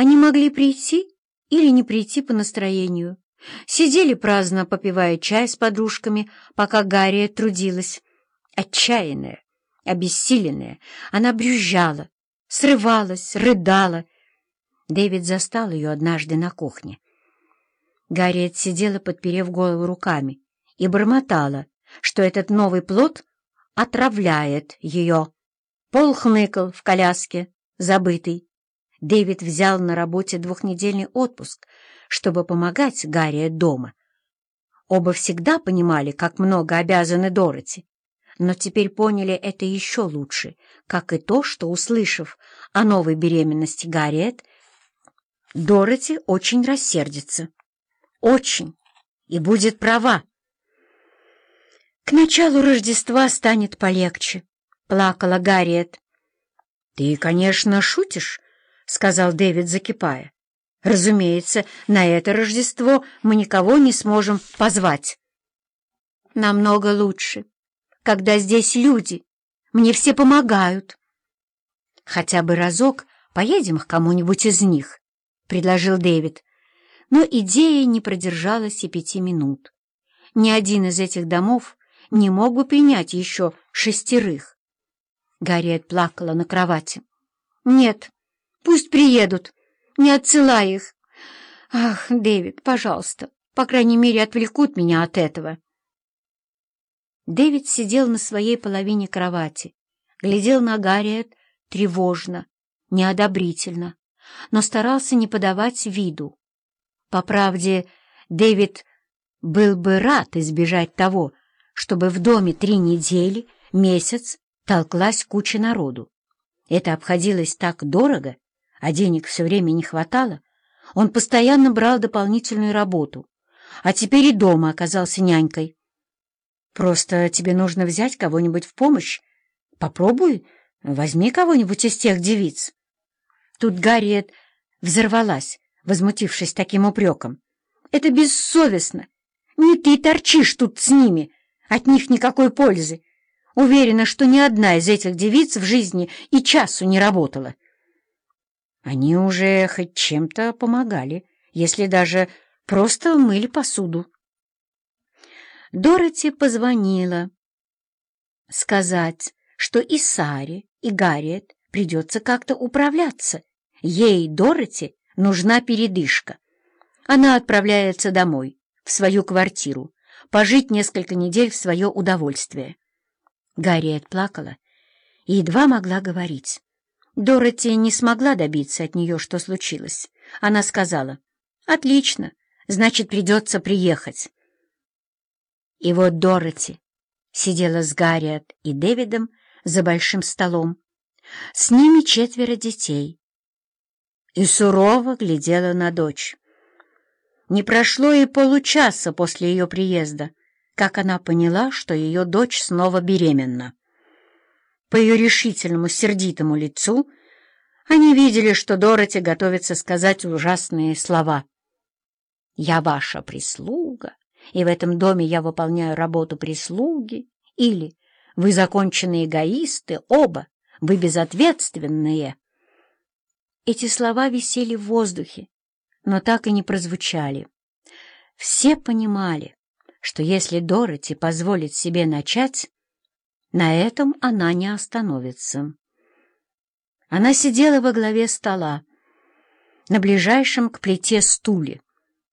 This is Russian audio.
Они могли прийти или не прийти по настроению. Сидели праздно, попивая чай с подружками, пока Гарри трудилась. Отчаянная, обессиленная, она брюзжала, срывалась, рыдала. Дэвид застал ее однажды на кухне. Гарриет сидела, подперев голову руками, и бормотала, что этот новый плод отравляет ее. Пол хныкал в коляске, забытый. Дэвид взял на работе двухнедельный отпуск, чтобы помогать Гарри дома. Оба всегда понимали, как много обязаны Дороти, но теперь поняли это еще лучше, как и то, что, услышав о новой беременности Гарриет, Дороти очень рассердится. Очень. И будет права. К началу Рождества станет полегче, — плакала Гарриет. — Ты, конечно, шутишь, — сказал Дэвид, закипая. — Разумеется, на это Рождество мы никого не сможем позвать. — Намного лучше, когда здесь люди. Мне все помогают. — Хотя бы разок поедем к кому-нибудь из них, — предложил Дэвид. Но идея не продержалась и пяти минут. Ни один из этих домов не мог бы принять еще шестерых. Гарриет плакала на кровати. «Нет, пусть приедут, не отсылай их. Ах, Дэвид, пожалуйста, по крайней мере, отвлекут меня от этого». Дэвид сидел на своей половине кровати, глядел на Гарриет тревожно, неодобрительно, но старался не подавать виду. По правде, Дэвид был бы рад избежать того, чтобы в доме три недели, месяц толклась куча народу. Это обходилось так дорого, а денег все время не хватало. Он постоянно брал дополнительную работу, а теперь и дома оказался нянькой. Просто тебе нужно взять кого-нибудь в помощь. Попробуй, возьми кого-нибудь из тех девиц. Тут Гарриет взорвалась, возмутившись таким упреком. Это бессовестно. Не ты торчишь тут с ними, от них никакой пользы. Уверена, что ни одна из этих девиц в жизни и часу не работала. Они уже хоть чем-то помогали, если даже просто мыли посуду. Дороти позвонила сказать, что и Саре, и Гарриет придется как-то управляться. Ей, Дороти, нужна передышка. Она отправляется домой, в свою квартиру, пожить несколько недель в свое удовольствие. Гарриет плакала и едва могла говорить. Дороти не смогла добиться от нее, что случилось. Она сказала, «Отлично, значит, придется приехать». И вот Дороти сидела с Гарриет и Дэвидом за большим столом. С ними четверо детей. И сурово глядела на дочь. Не прошло и получаса после ее приезда, как она поняла, что ее дочь снова беременна. По ее решительному, сердитому лицу они видели, что Дороти готовится сказать ужасные слова. «Я ваша прислуга, и в этом доме я выполняю работу прислуги», или «Вы законченные эгоисты, оба, вы безответственные». Эти слова висели в воздухе, но так и не прозвучали. Все понимали, что если Дороти позволит себе начать, на этом она не остановится. Она сидела во главе стола, на ближайшем к плите стуле,